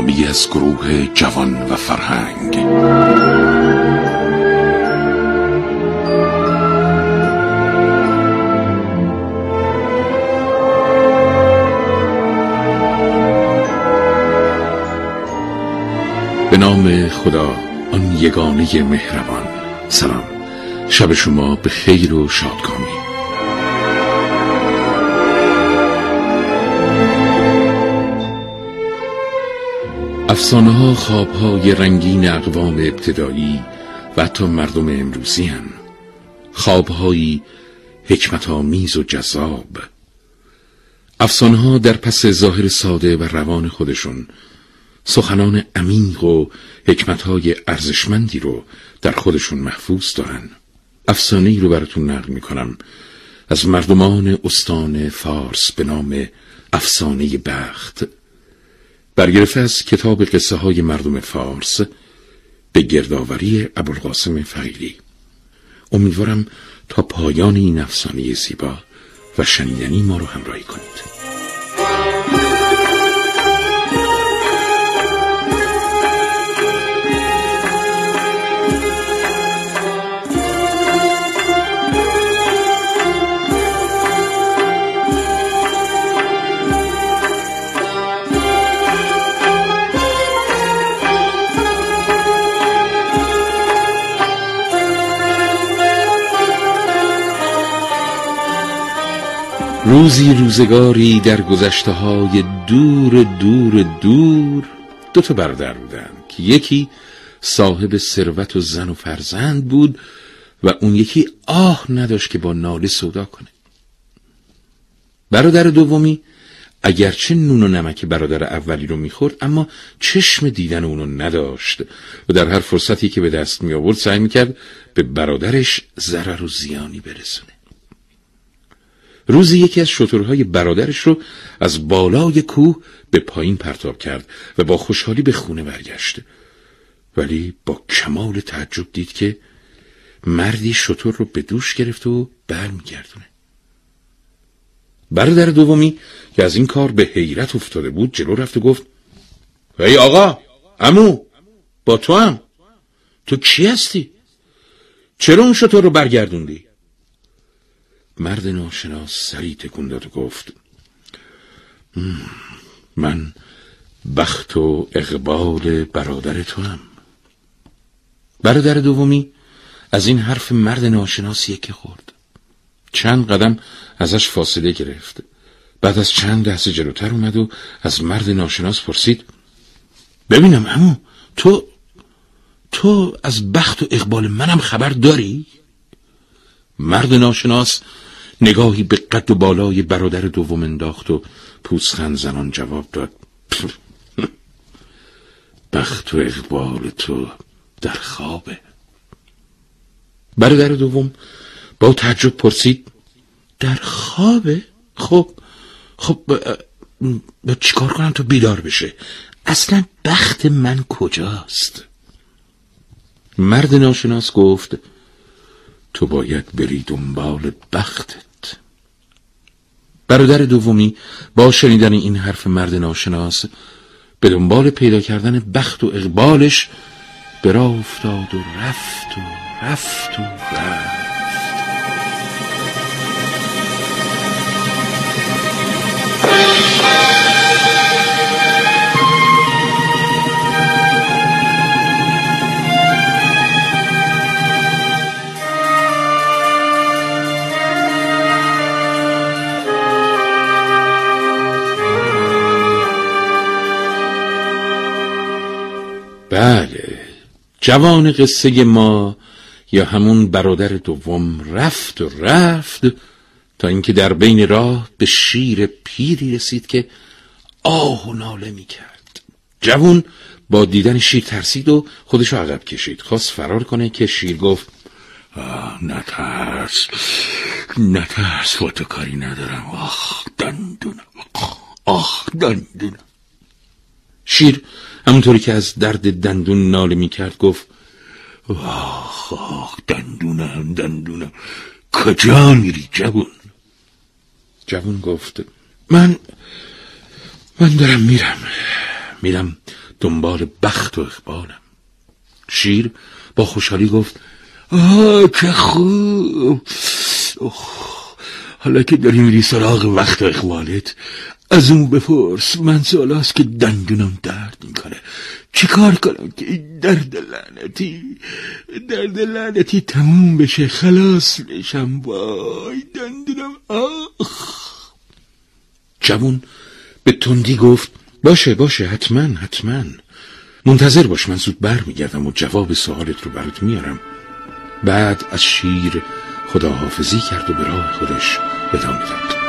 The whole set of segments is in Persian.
برنامه از گروه جوان و فرهنگ. به نام خدا آن یگانه مهربان. سلام. شب شما به خیر و شادکامی. افسانه ها خواب های رنگین اقوام ابتدایی و حتی مردم امروزی هن. خواب هایی حکمت آمیز و جذاب. افسانه ها در پس ظاهر ساده و روان خودشون سخنان عمیق و حکمتهای ارزشمندی رو در خودشون محفوظ دارن. افسانه ای رو براتون نقل می‌کنم از مردمان استان فارس به نام افسانه بخت. برگرفته از کتاب قصه های مردم فارس به گردآوری ابوالقاسم فقیری امیدوارم تا پایان این افسانه زیبا و شنیدنی ما رو همراهی کنید. روزی روزگاری در گذشته های دور دور دور دو تا برادر بودن که یکی صاحب ثروت و زن و فرزند بود و اون یکی آه نداشت که با ناله سودا کنه. برادر دومی اگرچه نون و نمک برادر اولی رو می‌خورد اما چشم دیدن اونو نداشت و در هر فرصتی که به دست می آورد سعی می‌کرد به برادرش ضرر و زیانی برسونه. روزی یکی از شترهای برادرش رو از بالای کوه به پایین پرتاب کرد و با خوشحالی به خونه برگشت. ولی با کمال تعجب دید که مردی شتر رو به دوش گرفت و برمیگردونه. برادر دومی که از این کار به حیرت افتاده بود جلو رفت و گفت ای آقا امو با تو هم. تو کی هستی؟ چرا اون شتر رو برگردوندی؟ مرد ناشناس سری تکون داد و گفت من بخت و اقبال برادر تو هم برادر دومی از این حرف مرد ناشناس یکی خورد. چند قدم ازش فاصله گرفت. بعد از چند لحظه جلوتر اومد و از مرد ناشناس پرسید ببینم امو تو تو از بخت و اقبال منم خبر داری؟ مرد ناشناس نگاهی به قد و بالای برادر دوم انداخت و پوسخند زنان جواب داد. بخت و اقبال تو در خوابه. برادر دوم با تعجب پرسید در خوابه؟ خب خب با چیکار کنم تا بیدار بشه؟ اصلا بخت من کجاست؟ مرد ناشناس گفت تو باید بری دنبال بختت برادر دومی با شنیدن این حرف مرد ناشناس به دنبال پیدا کردن بخت و اقبالش برا افتاد و رفت و رفت و رفت. جوان قصه ما یا همون برادر دوم رفت و رفت تا اینکه در بین راه به شیر پیری رسید که آه و ناله می کرد جوان با دیدن شیر ترسید و خودشو عقب کشید. خواست فرار کنه که شیر گفت نترس. نترس با تو کاری ندارم. آخ دندونم. آخ دندونم. شیر همونطوری که از درد دندون ناله می کرد گفت آخ آخ دندونم دندونم. کجا میری جوون؟ جوون گفت من من دارم میرم. میرم دنبال بخت و اقبالم. شیر با خوشحالی گفت آه که خوب. حالا که داری میری سراغ وقت و اقبالت از اون بپرس من سالاست که دندونم درد می‌کنه. چی کار کنم که این درد لعنتی درد لعنتی تموم بشه خلاص بشم. وای دندونم آخ. جوون به تندی گفت باشه باشه حتما حتما. منتظر باش من زود بر میگردم و جواب سوالت رو برات میارم. بعد از شیر خداحافظی کرد و به راه خودش ادامه داد.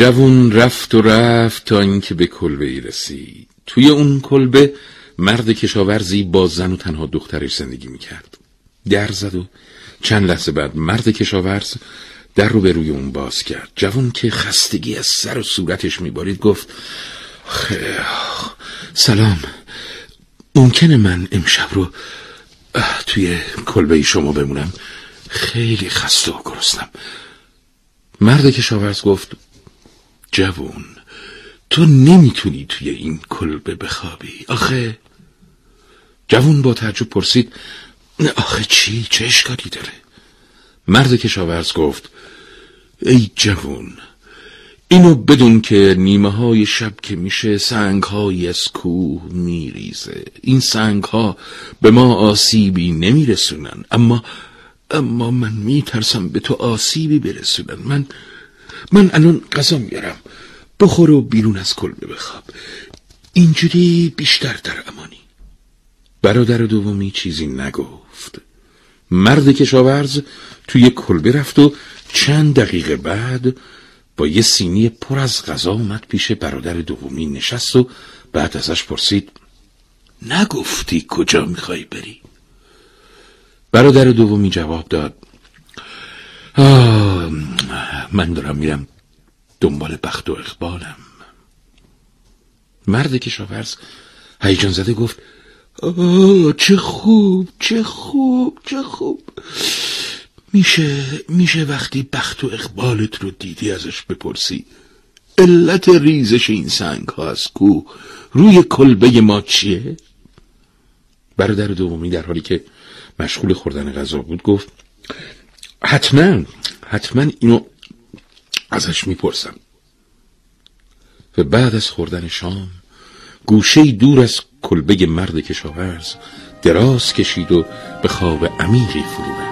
جوون رفت و رفت تا اینکه به کلبه ای رسید. توی اون کلبه مرد کشاورزی با زن و تنها دخترش زندگی می‌کرد. در زد و چند لحظه بعد مرد کشاورز در رو به روی اون باز کرد. جوون که خستگی از سر و صورتش میبارید گفت سلام. ممکنه من امشب رو توی کلبه شما بمونم؟ خیلی خسته و گرسنم. مرد کشاورز گفت جوون تو نمی‌تونی توی این کلبه بخوابی آخه؟ جوون با تعجب پرسید آخه چی؟ چه اشکالی داره؟ مرد کشاورز گفت ای جوون اینو بدون که نیمه های شب که میشه سنگ های از کوه میریزه. این سنگ ها به ما آسیبی نمیرسونن اما اما من میترسم به تو آسیبی برسونن. من من الان غذا میارم. بخور و بیرون از کلبه بخواب اینجوری بیشتر در امانی. برادر دومی چیزی نگفت. مرد کشاورز توی کلبه رفت و چند دقیقه بعد با یه سینی پر از غذا اومد پیش برادر دومی نشست و بعد ازش پرسید نگفتی کجا می‌خوای بری؟ برادر دومی جواب داد من دارم میرم دنبال بخت و اقبالم. مرد کشاورز هیجان زده گفت چه خوب چه خوب چه خوب. میشه میشه وقتی بخت و اقبالت رو دیدی ازش بپرسی. علت ریزش این سنگ ها از کو روی کلبه ما چیه؟ برادر دومی در حالی که مشغول خوردن غذا بود گفت حتما حتما اینو ازش می‌پرسم. و بعد از خوردن شام گوشه دور از کلبه مرد کشاورز دراز کشید و به خواب عمیقی فرو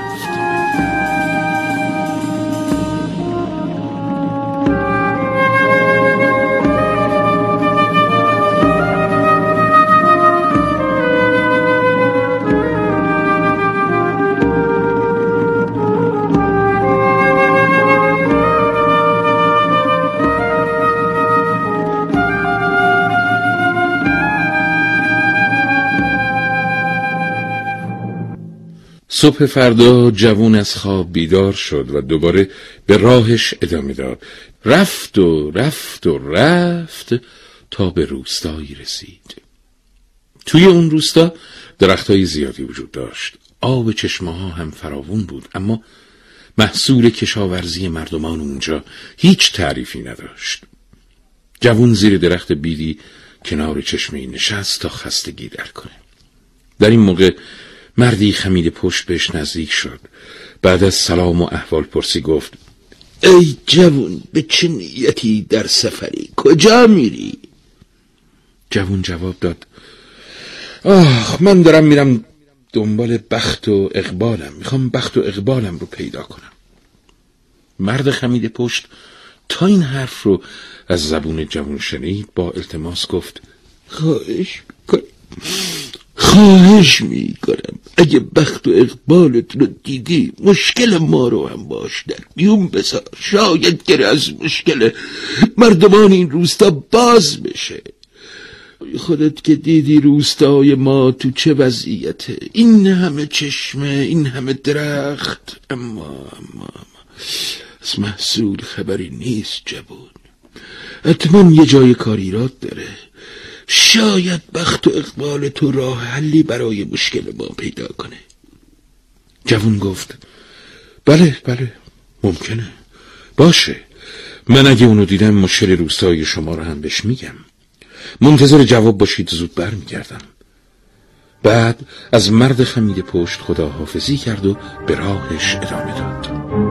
صبح فردا جوون از خواب بیدار شد و دوباره به راهش ادامه داد. رفت و رفت و رفت تا به روستایی رسید. توی اون روستا درختای زیادی وجود داشت. آب چشمه ها هم فراوون بود اما محصول کشاورزی مردمان اونجا هیچ تعریفی نداشت. جوون زیر درخت بیدی کنار چشمه نشست تا خستگی در کنه. در این موقع مردی خمید پشت بهش نزدیک شد. بعد از سلام و احوال پرسی گفت ای جوون به چه نیتی در سفری؟ کجا میری؟ جوون جواب داد آه من دارم میرم دنبال بخت و اقبالم. می‌خوام بخت و اقبالم رو پیدا کنم. مرد خمید پشت تا این حرف رو از زبون جوون شنید با التماس گفت خواهش خواهش می‌کنم. اگه بخت و اقبالت رو دیدی مشکل ما رو هم باش در بیون بذار. شاید گره از مشکل مردمان این روستا باز بشه. خودت که دیدی روستای ما تو چه وضعیته این همه چشمه این همه درخت. اما اما, اما. از محصول خبری نیست جبون حتما یه جای کاریرات داره. شاید بخت و اقبال تو راه حلی برای مشکل ما پیدا کنه. جوون گفت بله بله ممکنه. باشه. من اگه اونو دیدم مشکل روستای شما رو هم بهش میگم. منتظر جواب باشید زود برمیگردم. بعد از مرد خمید پشت خداحافظی کرد و به راهش ادامه داد.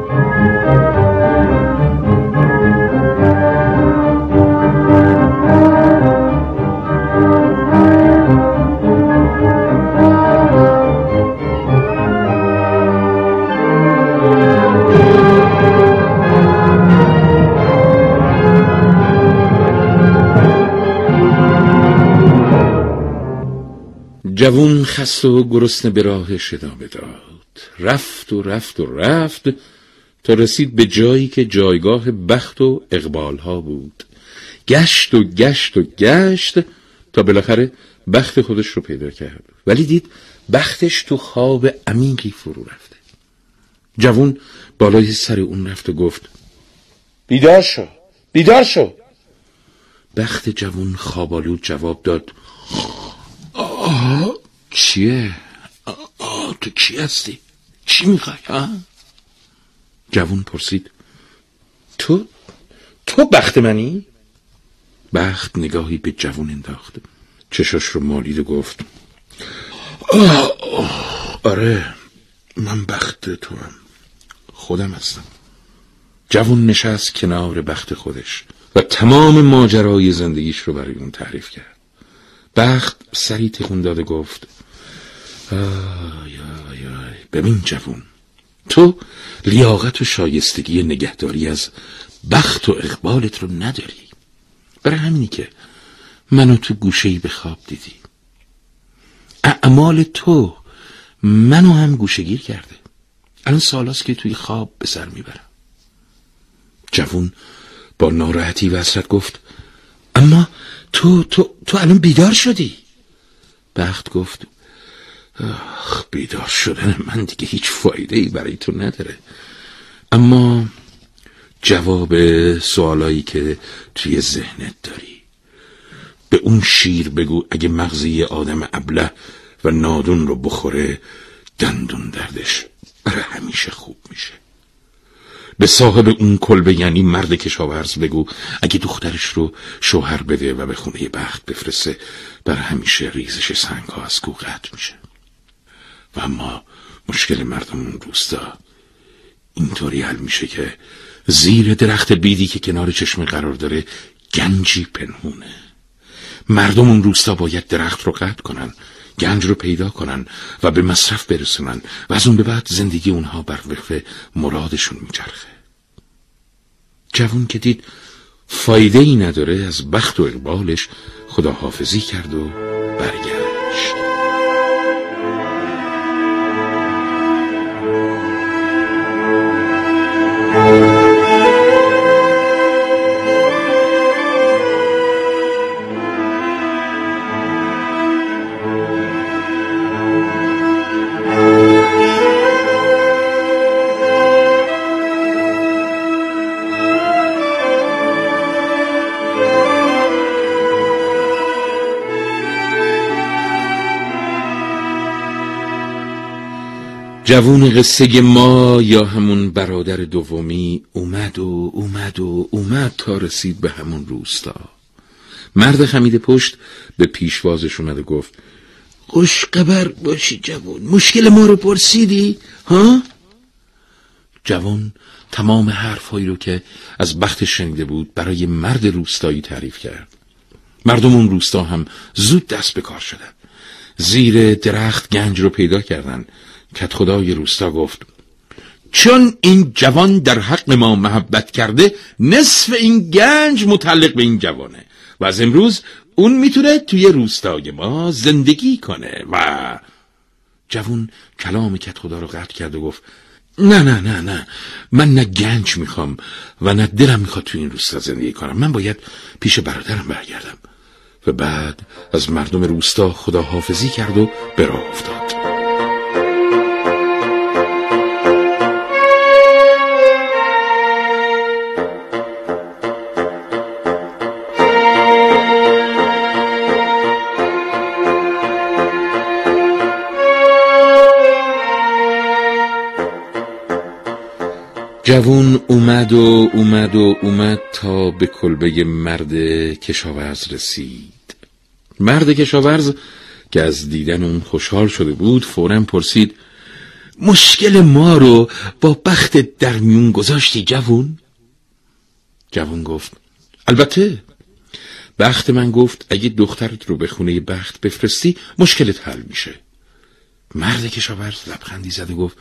جوون خست و گرسنه به راهش ادامه داد. رفت و رفت و رفت تا رسید به جایی که جایگاه بخت و اقبال ها بود. گشت و گشت و گشت تا بالاخره بخت خودش رو پیدا کرد. ولی دید بختش تو خواب عمیقی فرو رفته. جوون بالای سر اون رفت و گفت بیدار شو بیدار شو. بخت جوون خوابالود جواب داد آه! چیه؟ آه تو کی هستی؟ چی می‌خوای ها؟ جوون پرسید تو تو بخت منی؟ بخت نگاهی به جوون انداخت چشاش رو مالید و گفت آره من بخت تو هم خودم هستم جوون نشست کنار بخت خودش و تمام ماجرای زندگیش رو برای اون تعریف کرد بخت سری تکون داده گفت آی آی آی. ببین جوون تو لیاقت و شایستگی نگهداری از بخت و اقبالت رو نداری. برای همینی که منو تو گوشهی به خواب دیدی. اعمال تو منو هم گوشگیر کرده. الان سالاست که توی خواب به سر می‌برم. جوون با ناراحتی و گفت اما تو تو تو الان بیدار شدی. بخت گفت آخ بیدار شدن من دیگه هیچ فایده ای برای تو نداره. اما جواب سوالایی که توی ذهنت داری. به اون شیر بگو اگه مغزی آدم ابله و نادون رو بخوره دندون دردش برای همیشه خوب میشه. به صاحب اون کلبه یعنی مرد کشاورز بگو اگه دخترش رو شوهر بده و به خونه بخت بفرسته بر همیشه ریزش سنگ ها از قطع میشه. و اما مشکل مردم اون روستا. اینطوری حل میشه که زیر درخت بیدی که کنار چشم قرار داره گنجی پنهونه. مردم اون روستا باید درخت رو قطع کنن گنج رو پیدا کنن و به مصرف برسونن و از اون به بعد زندگی اونها بر وفق مرادشون میچرخه. جوون که دید فایده ای نداره از بخت و اقبالش خداحافظی کرد و برگشت. جوون قصه ما یا همون برادر دومی اومد و اومد و اومد تا رسید به همون روستا. مرد خمید پشت به پیشوازش اومد و گفت خوشقبر باشی جوون مشکل ما رو پرسیدی ها؟ جوان تمام حرفهایی رو که از بخت شنیده بود برای مرد روستایی تعریف کرد. مردم اون روستا هم زود دست به کار شدن. زیر درخت گنج رو پیدا کردن. کت خدای روستا گفت چون این جوان در حق ما محبت کرده نصف این گنج متعلق به این جوانه و از امروز اون می‌تونه توی روستای ما زندگی کنه و جوون کلام کت خدا رو قطع کرد و گفت نه نه نه نه من نه گنج می‌خوام و نه دلم می‌خواد تو این روستا زندگی کنم. من باید پیش برادرم برگردم. و بعد از مردم روستا خداحافظی کرد و به راه افتاد. جوون اومد و اومد و اومد تا به کلبه مرد کشاورز رسید. مرد کشاورز که از دیدن اون خوشحال شده بود فورا پرسید مشکل ما رو با بخت در میون گذاشتی جوون؟ جوون گفت البته. بخت من گفت اگه دخترت رو به خونه بخت بفرستی مشکلت حل میشه. مرد کشاورز لبخندی زد و گفت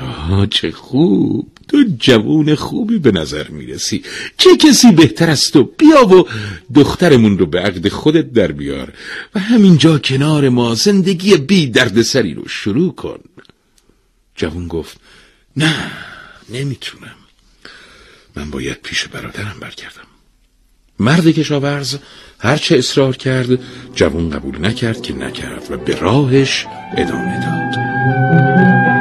آه چه خوب. تو جوون خوبی به نظر می‌رسی. چه کسی بهتر از تو بیا و دخترمون رو به عقد خودت در بیار و همینجا کنار ما زندگی بی دردسری رو شروع کن. جوون گفت نه نمی‌تونم. من باید پیش برادرم برگردم. مرد کشاورز هرچه اصرار کرد جوون قبول نکرد که نکرد و به راهش ادامه داد.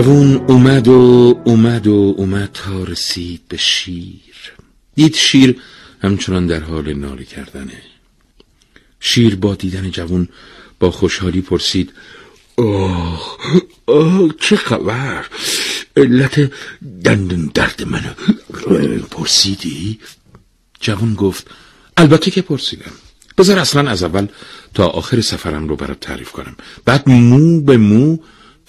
جوون اومد و اومد و اومد تا رسید به شیر. دید شیر همچنان در حال ناله کردنه. شیر با دیدن جوون با خوشحالی پرسید آه آه چه خبر؟ علت دندون درد منو پرسیدی؟ جوون گفت البته که پرسیدم. بذار اصلا از اول تا آخر سفرم رو برات تعریف کنم. بعد مو به مو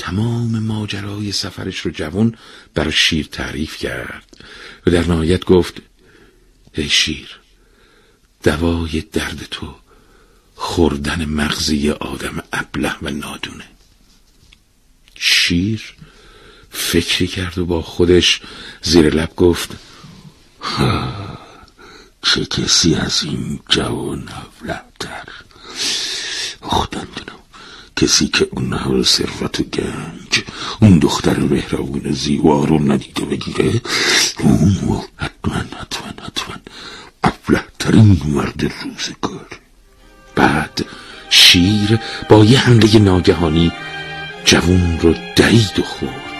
تمام ماجرای سفرش رو جوون بر شیر تعریف کرد و در نهایت گفت ای شیر دوای درد تو خوردن مغزی آدم ابله و نادونه. شیر فکری کرد و با خودش زیر لب گفت چه کسی از این جوان ابلهتر؟ خودم کسی که اون همه ثروت و گنج اون دختر مهربون زیبا رو ندیده بگیره؟ اون حتما حتما حتما. ابلهترین مرد روزگار. بعد شیر با یه حمله ناگهانی جوون رو دید و خورد.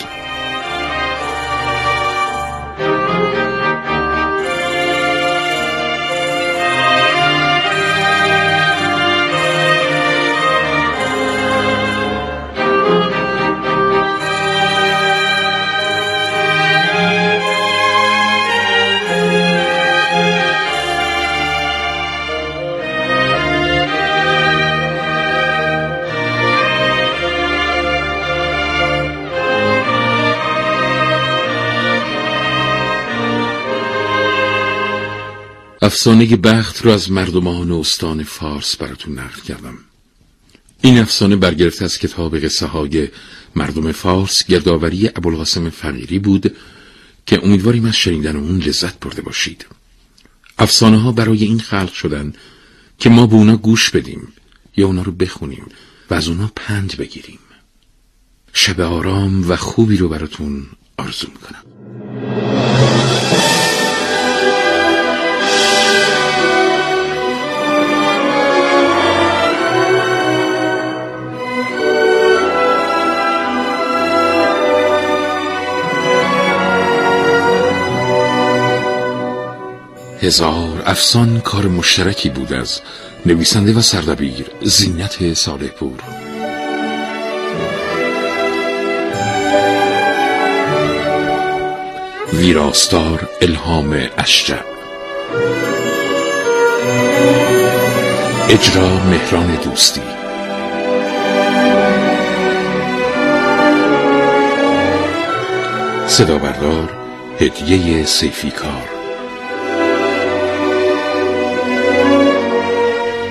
افسانه بخت را از مردمان استان فارس براتون نقل کردم. این افسانه برگرفته از کتاب قصه های مردم فارس گردآوری ابوالقاسم فقیری بود که امیدواریم از شنیدن اون لذت برده باشید. افسانه ها برای این خلق شدن که ما به اونا گوش بدیم یا اونا رو بخونیم و از اونا پند بگیریم. شب آرام و خوبی رو براتون آرزو می‌کنم. هزار افسان کار مشترکی بود از نویسنده و سردبیر زینت صالح پور ویراستار الهام اشجب اجرا مهران دوستی. صدا بردار هدیه سیفی کار.